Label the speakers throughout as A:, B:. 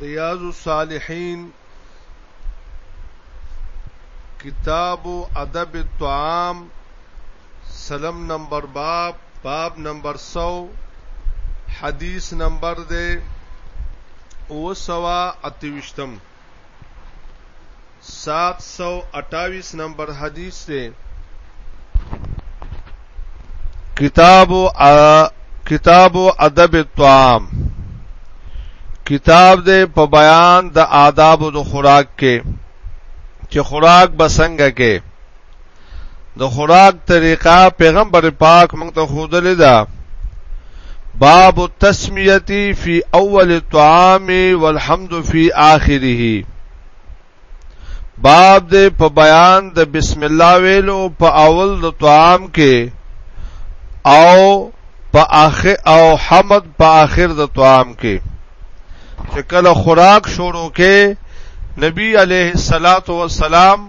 A: ریاض الصالحین کتاب ادب الطعام سلم نمبر باب باب نمبر 100 حدیث نمبر دے او سوا اتوشتم سات سو اټاویس نمبر حدیث تے کتاب کتاب ادب الطعام کتاب دے په بیان د آداب د خوراک کې چې خوراک بسنګ کې د خوراک طریقه پیغمبر پاک موږ ته خودلې ده باب التسمیه فی اول الطعام والحمد فی آخره باب دې په بیان د بسم الله ویلو په اول د طعام کې او په اخر او حمد په اخر د طعام کې چې کله خوراک شروع کې نبی علیه الصلاۃ والسلام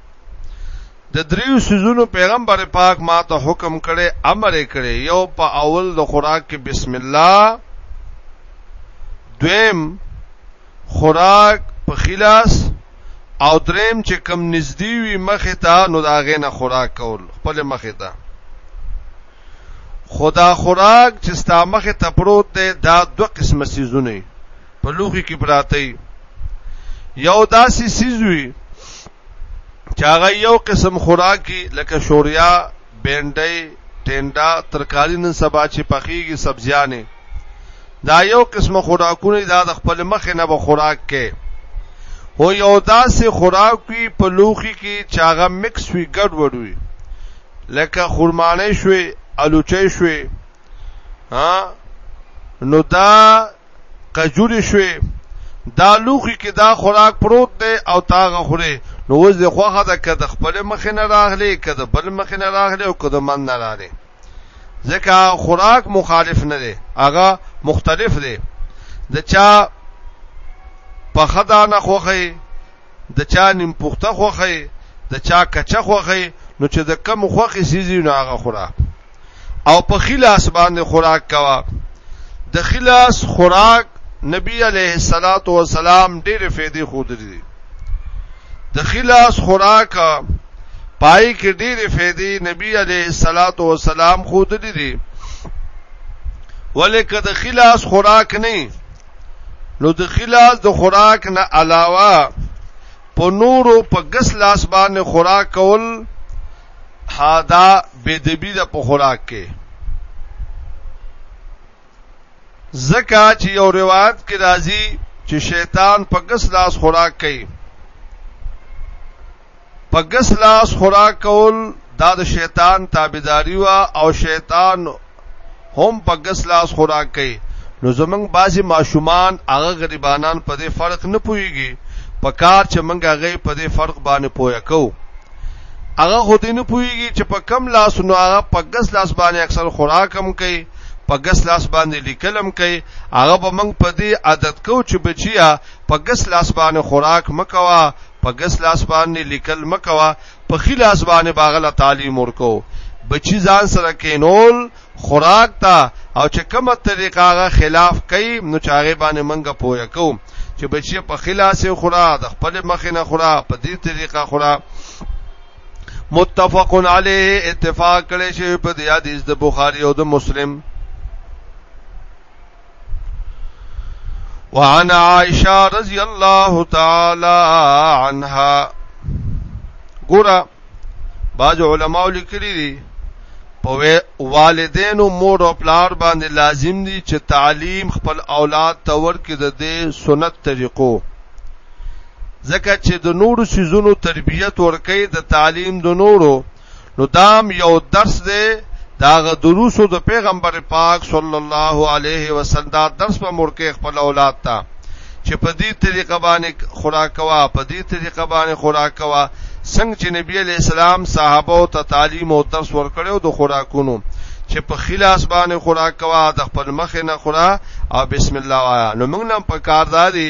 A: د دریو سيزونو پیغمبر پاک ما ته حکم کړي امر کړي یو په اول د خوراک کې بسم الله دویم خوراک په خلاص او دریم چې کم نږدې وي مخه ته نو دا غینه خوراک کول خپل مخه ته خدا خوراک چې ستا مخه ته پروت دی دا دوه قسمه سيزونه په لوخي کې پراته یو داسې سیزوي چې هغه یو قسم خوراکي لکه شوریا بینډي ټینډا ترکاری نن سبا چې پخېږي سبزیانه دا یو قسم خوراکونه دا د خپل مخ نه به خوراک کې هو یو داسې خوراک وي په لوخي کې چې هغه مکس وي ګډ وډ وي لکه خورمانه شوي الوچې شوي ها نو دا کجوري شوي دا لوخي کې دا خوراک پروت دی او تاغه خوري نو وز د خوخه د کده خپل مخ نه راغلي کده بل مخ نه راغلي او کده من نه راغلي ځکه خوراک مخالف نه دی هغه مختلف دی د چا په خدا نه خوخه د چا نیم پخته خوخه د چا کچه خوخه نو چې د کم خوخه سيزي نه هغه خوراک او په خلاص باندې خوراک کوا د خلاص خوراک نبی علیه الصلاۃ والسلام ډېر فائدې خو درې د خلاص خوراک پای کې ډېر فائدې نبی علیه الصلاۃ والسلام خو درې ولې که د خلاص خوراک نه نو د خلاص د خوراک نه علاوه په نورو په غس لاس باندې خوراک کول هادا بدبی د په خوراک کې زکا چې یو روایت کې راځي چې شیطان په ګس لاس خوراک کوي په ګس لاس خوراک کول دا د شیطان تابعداري وا او شیطان هم په ګس لاس خوراک کوي نو زمنګ بازي ماشومان هغه غریبانان په دې فرق نه پويږي په کار چې منګه غي په دې فرق باندې پوي کو هغه خو دې نه پويږي چې په کم لاس نو هغه په ګس لاس باندې اکثر خوراک هم کوي په ګس لاس باندې لیکلم کوي هغه به منګ په دې عادت کو چې بچیا په ګس لاس باندې خوراک مکوا په ګس لاس باندې لیکل مکوا په خي لاس باندې باغله تعلیم ورکو بچی ځان سره کینول خوراک تا او چې کومه طریقه غا خلاف کوي نو چاغه باندې منګه پوهه کو چې بچی په خلاص خورا د خپل مخینه خورا په دې طریقه خورا متفق علیه اتفاق کړي شی په دې حدیث د بخاری او د مسلم وعن عائشة رضی الله تعالی عنها ګورا باج علماء لیکلی دي په والدینو مور او پلار باندې لازم دي چې تعلیم خپل اولاد ته ورکړي د دې سنت طریقو ځکه چې د نورو سيزونو تربيت ورکې د تعلیم د نورو نو دام یو درس دی دا غ دروسو د پیغمبر پاک صلی الله علیه وسلم دا درس په مورکه خپل اولاد ته چې په دې طریقه باندې خوراک کوا په دې طریقه باندې خوراک کوا څنګه چې نبی علی السلام صحابه او تعلیم او درس ورکړو د خوراکونو چې په خلاص باندې خوراک کوا د خپل مخ نه خورا او بسم الله وایا نو موږ نن په کار دادی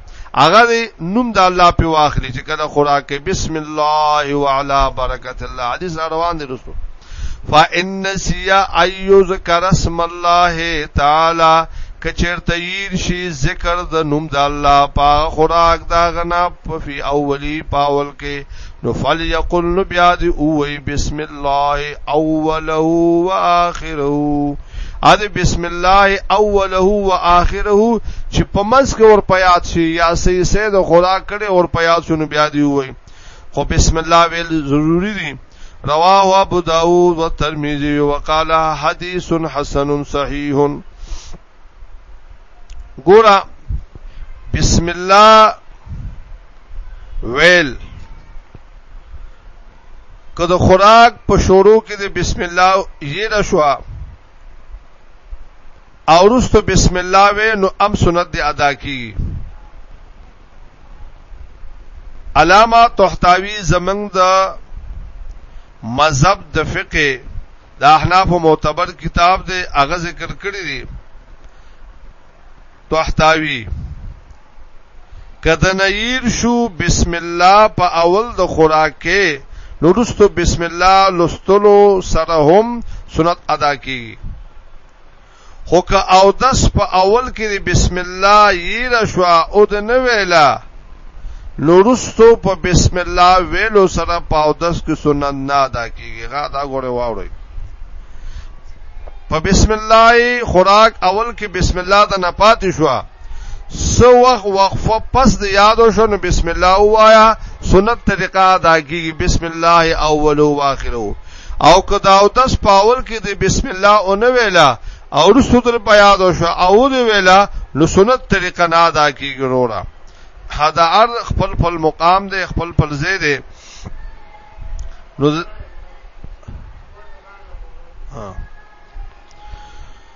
A: هغه دی نوم د الله په واخلي چې کله خوراک کې بسم الله وعلى برکت الله حدیث روان دي رسو فإن سیا ایو ذکر اسم الله تعالی کچرته ییر شي ذکر د نوم د الله په خوراک دا غنا په فی اولی پاول کې نو فلیقل نو بیا دی اوی بسم الله اوله و آخره ا دی بسم الله اوله و آخره چې په منځ کې ور پیاد شي یا سي سید خدا کړي ور پیاد شنو بیا دی اوی خو بسم الله ویل ضروری دی رواه ابو داود و ترمذی وقال حدیث حسن صحیح ګورا بسم الله ویل که د خوراک په شروع کې د بسم الله یې را شو او رستو بسم الله وې نو ام سنت دی ادا کی علامه تحتاوی زمنګ د مذهب د فقه د احناف معتبر کتاب دی هغه ذکر کړی دی تحتاوی کده نیر شو بسم الله په اول د خوراک کې نورستو بسم الله لستلو سره هم سنت ادا کیږي خو که اودس په اول کې د بسم الله یره شو او د نه ویلا نو رستو په بسم الله ویلو سره په اودس کې سنت نه ادا کیږي غا دا غوړې واوري په بسم الله خوراک اول کې بسم الله د نه پاتې شو سو وخت وقفه پس د یادو شو نو بسم الله وایا سنت طریقه ادا کیږي بسم الله اول او اخر او که د اودس په اول کې د بسم الله او نه ویلا او رسو در په یاد شو او دی ویلا نو سنت طریقه نه ادا کیږي وروړه حدا ار خپل خپل مقام دی خپل خپل ځای دی نو ها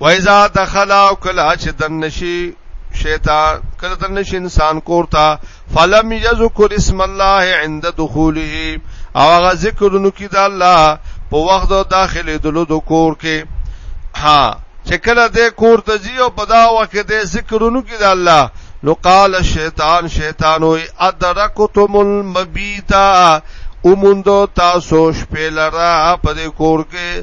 A: و اذا دخل او کلا چې دنشي شیطان کله تر نشي انسان کوړتا فلم یذکر اسم الله عند دخوله او هغه ذکرونو کې د الله په وخت د داخله دلو د کور کې ها چې کله د کور ته ځي او په دا وخت کې د ذکرونو کې د الله نو قال شیطان شیطان وي ادرکتم المبیتا اوموندو تاسو شپې لرا په دې کور کې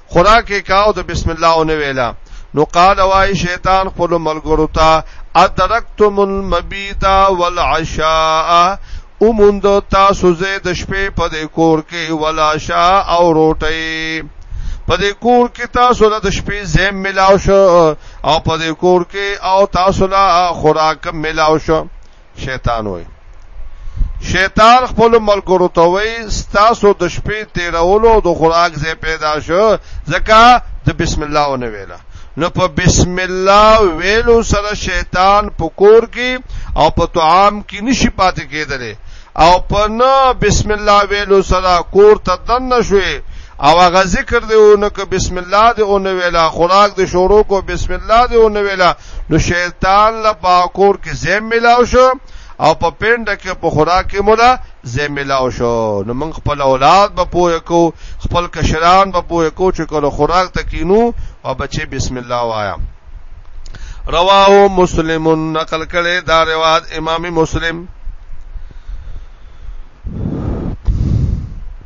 A: خوراک یې کاو د بسم الله او نه ویلا نو قال وای شیطان خپل ملګرو ته ادرکتم المبیت والعشاء اوموند تاسو زه د شپې په دې کور کې ولا شا او روټي په دې کور کې تاسو له د شپې زم ملاو شو او په دې کور کې او تاسو له خوراک ملاو شو شیطان وای شیطان خپل ملګرو ته وای ستاسو د شپې تیرولو د خوراک زې پیدا شو ځکه د بسم الله ونه ویلا نو په بسم الله ویلو سره شیطان پکور کی او په طعام کی نشي پاتې کېدلې او په نه بسم الله ویلو سره کور ته دن نشوي او هغه ذکر دی او نو که بسم الله دی او نو ویلا خوراک دی شروع کو بسم الله دی او نو ویلا نو شیطان لا باکور کې زم ملاو شو او په پینډ کې په خوراک کې مولا زم ملاو شو نو موږ خپل اولاد به پوهه کو خپل کشران به پوهه کو چې کله خوراک تکینو او بچي بسم الله وایا رواه مسلم نقل کړي دا روایت امام مسلم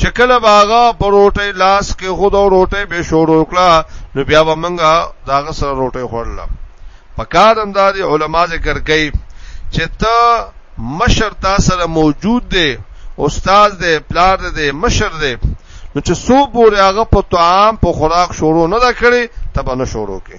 A: چې کله باغا په روټي لاس کې خود او روټي به شروع کړه نو بیا به منګه داغه سره روټي خورل پکار انداز علما ذکر کوي چې ته مشر تا سره موجود دی استاد دی پلار دی مشر دی نو چې سو پورې هغه په طعام په خوراک شروع نه دا کړي تبه نه شروع کې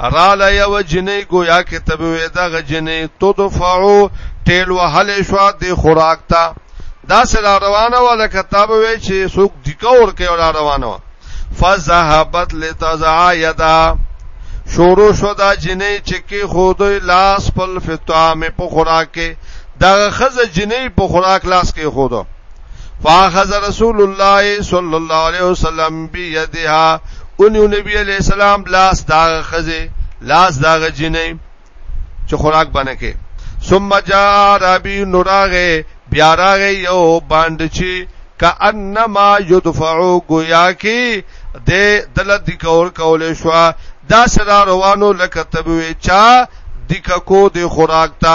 A: رااله یو جنې گویا کې تبوي دغه جنې تدفعو ټیل وهل شو د خوراک ته دا سره روانه و د کتاب وی چې څوک دکور کې ولا روانه و فذهبت لتزع یدا شورو شو دا جنې چې کې خودوی لاس پل فطامه په خوراک کې دا خزه جنې په خوراک لاس کې خودو فاخذ رسول الله صلی الله علیه وسلم بيدها اونیو نبی علیہ السلام لاس دا خزه لاس دا جنې چې خوراک باندې کې ثم جاء ربي نوراغه بیا راغه یو باند چې کانما يدفعو گویا کې د دلت دی کول کول شو دا سره روانو لکه تبوي چا د ککو د خوراک ته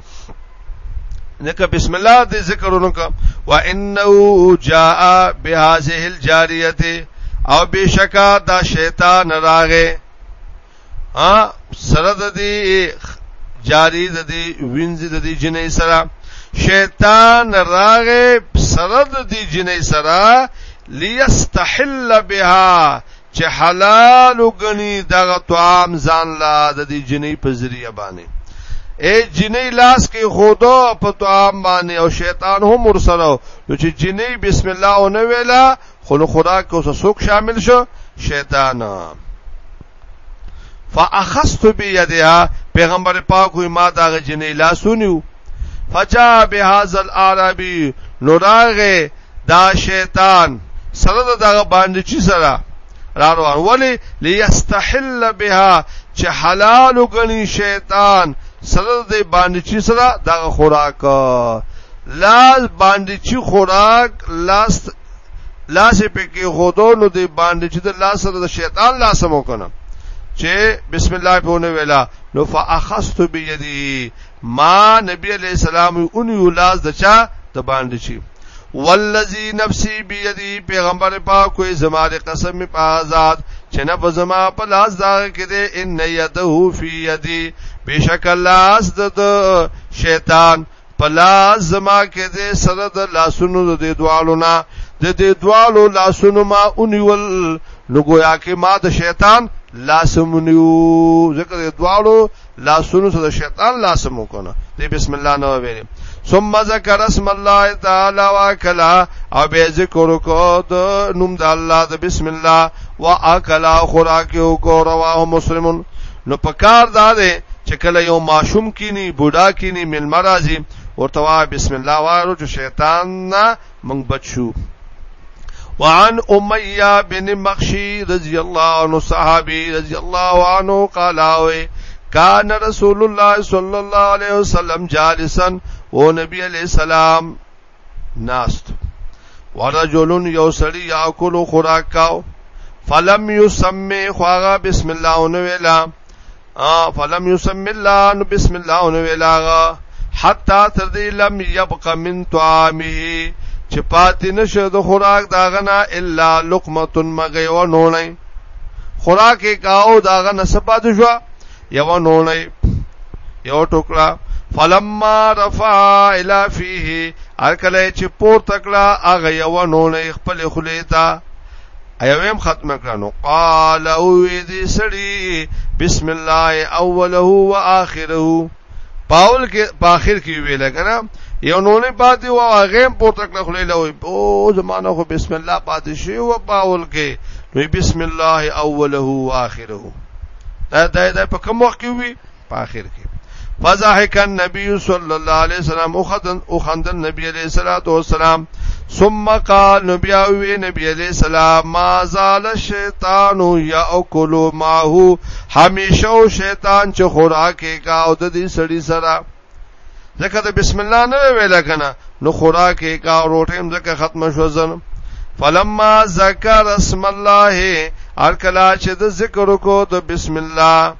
A: نکه بسم الله دې ذکرونو کا وانه جاء بهذه الجاریه او بشکا دا شیطان راغه ا سره د دې جاری د دې وینځ د دې جنې سره شیطان راغه سره د دې جنې سره ليستحل بها چې حلال وګني دغه طعام ځان لا د دې جنې په ذریعہ باندې اے جنې لاس کې خودو په طعام باندې او شیطان هم ورسره نو چې جنې بسم الله او نه ویلا خو له خدا کې اوس څوک شامل شو شیطان فاخذت بيدها پیغمبر پاک وي ما دا جنې لاسونیو فجاء بهذا الاعرابي نو راغه دا شیطان سره دغه باندې چې سره را روان ولی ليستحل بها چې حلال غني شیطان سره دې باندې چې سره دغه خوراک لاس باندې چې خوراک لاس لاس په کې خودو نو دې باندې چې د لاس سره د شیطان لاس مو کنه چې بسم الله په ونه ویلا نو فاخذت بيدي ما نبی علیہ السلام اونیو لاس د چا د باندې چی والذی نفسی بیدی پیغمبر پاک کوئی زما د قسم په آزاد چې نه په زما په لاس دا کې دې ان یده فی یدی بشک لاس د شیطان په لاس زما کې دې سره د لاسونو د دې دوالو نه د دې دوالو لاسونو ما اونیول نو گویا کې ما د شیطان لاسمونیو ځکه د دوالو لاسونو سره شیطان لاسمو کنه دی بسم الله نو ویل ثم ذکر اسم الله تعالی واکلا او به ذکر کو د نوم د الله د بسم الله واکلا خوراک او کو رواه مسلمون نو پکار دا دی چې کله یو ماشوم کینی بوډا کینی مل مرضی ورته بسم الله وارو چې شیطان نه من بچو وعن اميه بن مخشي رضي الله عنه صحابي رضي الله عنه قال كان رسول الله صلى الله عليه وسلم جالسا ونبي عليه السلام ناست ورجل يوسري ياكل خوراک کاو فلم يسمي خواغا بسم الله ونویلا اه فلم يسم الله نو بسم الله نو ویلاغه حتا تر دې لم يبق من طعامه چې پاتې نشه د خوراک داغه نه الا لقمه مغي و نونې خوراک کاو داغه نه سپات شو یو نونې یو ټوکړه فلما رفع الى فيه ارکلې چې پور تکړه اغه یو نونې خپل خلیتا ایویم ختم کړنو قال او دې سړي بسم الله اوله و اخره پاول کې په اخر کې ویل کنه یو نونې پاتې و هغه پورته کړ خلې له او زمانه خو بسم الله پاتې شي و پاول کې نو بسم الله اوله و اخره دا دا په کوم وخت کې وی په اخر کې فضحك النبي صلى الله عليه وسلم وخدن وخندل نبی عليه الصلاه والسلام ثم قال نبی او نبی عليه السلام ما زال الشیطان یاکل ماهو همیشه شیطان چې خوراکه کا او د دې سړی سره ځکه د بسم الله نه ویل کنه نو خوراک یې کا روټه هم ځکه ختم شو زنه فلما ذکر اسم الله ارکلا چې د ذکر کو د بسم الله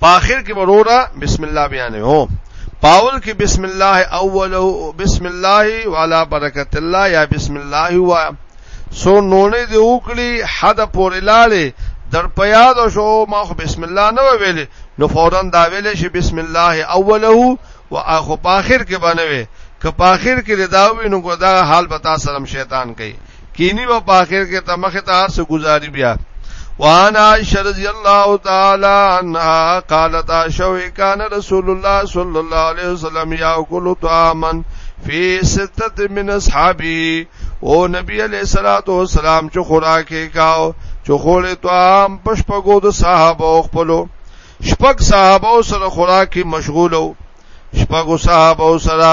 A: په اخر کې وروره بسم الله بیان هو پاول کې بسم الله اوله بسم الله وعلى برکت الله یا بسم الله و سو نونه دی وکړي حد پورې لاله در پیاد شو ما خو بسم الله نه ویل نو فورا دا ویل شي بسم الله اوله و اخو په اخر کې باندې که په اخر کې دا وینو ګدا حال بتا سلام شیطان کوي کینی و په اخر کې ته مخه ته هر څه گزاري بیا وان عائشہ رضی اللہ تعالی عنها قالت شو کان رسول الله صلی الله علیه وسلم یاکل طعاما فی ستت من اصحابی او نبی علیہ الصلوۃ والسلام چې خوراکه کاو چې خوله طعام پشپګو د صحابه خپلو شپږ صحابه سره خوراکي مشغولو شپږ صحابه سره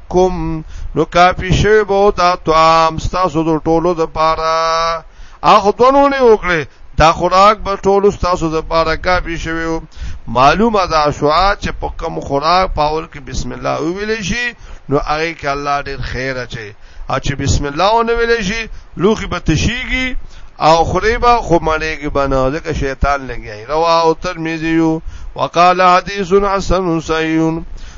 A: کوم نو کافی شوی به او تا طعام ستاسو د ټولو د پاره اخو دونو نه وکړي دا خوراک به ټول تاسو د پاره کافي شوی معلومه ده شو چې په کم خوراک پاول کې بسم الله ویل شي نو هغه کې الله ډیر خیر اچي او چې بسم الله ونه ویل شي لوخي به تشيږي او خریبا خو مړېږي بنا ځکه شیطان لګي رواه ترمذی وقال حدیث حسن صحیح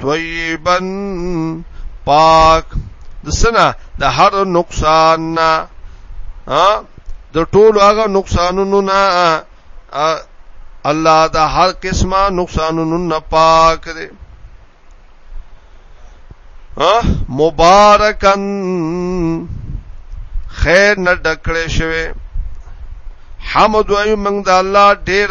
A: طیبا پاک د سنا د هر نقصان نه د ټولو هغه نقصانونو نه الله د هر قسمه نقصانونو نه پاک دی مبارکن خیر نه ډکړې شوی حمد وایو موږ د الله ډیر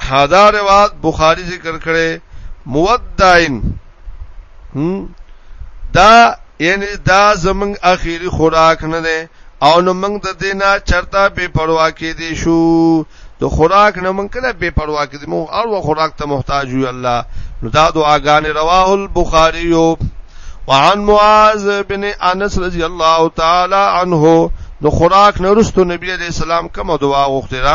A: هدا روایت بخاری ذکر کړي مودعين دا یعنی دا زمنګ اخیری خوراک نه ده او نو موږ د دینه چرتا بے پروا کې دي شو د خوراک نه موږ کله بے پروا کې دي موږ هر وخت خوراک ته محتاج یو الله نو دا دعاګانې رواه البخاری یو وعن معاذ بن انس رضی الله تعالی عنه نو خوراک نه رستو نبی علیہ السلام کوم دعا غوښتره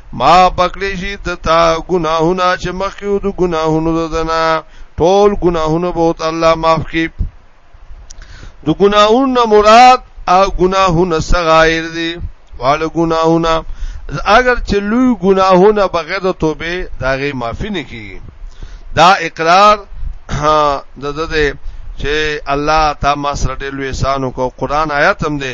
A: ما پکړې شي د تا ګناهونه چې مخکې د ګناهونو ددنه ټول ګناهونه به الله معاف کړي د ګناهونو مراد ا ګناهونه صغائر دي واړه ګناهونه اگر چې لوی ګناهونه بغیر د توبې داغه معافي نه کیږي دا اقرار د دې چې الله تا ما سره ډېر لوی احسان وکړ قران آیات هم دی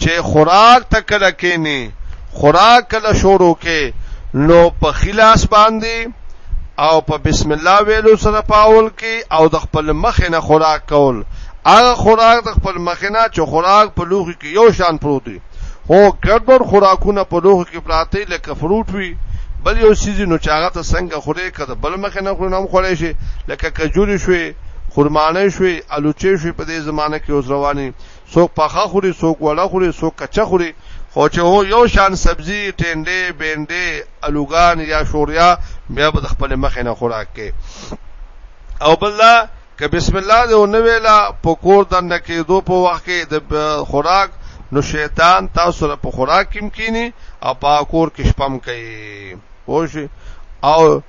A: چې خوراک ته کله کینی خوراک کله شروع کې نو په خلاص باندې او په بسم الله ویلو سره پاول کې او د خپل مخ نه خوراک کول هغه خوراک د خپل مخ نه چې خوراک په لوخي کې یو شان پروت دی هو ګډوډ خوراکونه په لوخي کې پراته لکه فروټ وی بل یو سیزی نو چاغه ته څنګه خوري کده بل مخ نه خوري نو خوري شي لکه کجوري شوي خرمانه شوي الوچه شوي په دې زمانه کې اوس رواني څوک پخه خوري، څوک وړه خوري، څوک کچه خوري، خو چې هو یو شان سبزي، ټېنډې، بېنډې، الوګان یا شوریا بیا به د خپلې مخې نه خوراک کوي. او بل دا که بسم الله دې ونه ویله په کور د نه کېدو په وخت کې د خوراک نو شیطان تاسو سره په خوراک کې کینی او په کور کې شپم کوي. پوه شئ او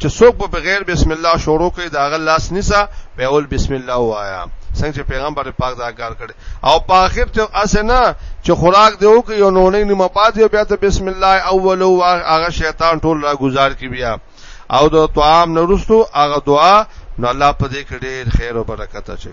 A: چې څوک په بغیر بسم الله شروع کوي دا غل لاس نیسا په اول بسم الله وایا څنګه چې پیغمبر پاک دا کار کړي او په اخر ته اسنه چې خوراک دی او کې یو نونې نیمه پاتې بیا ته بسم الله اول او هغه شیطان ټول را گزار کی بیا او د طعام نورستو هغه دعا نو الله په دې کې ډېر خیر او برکت اچي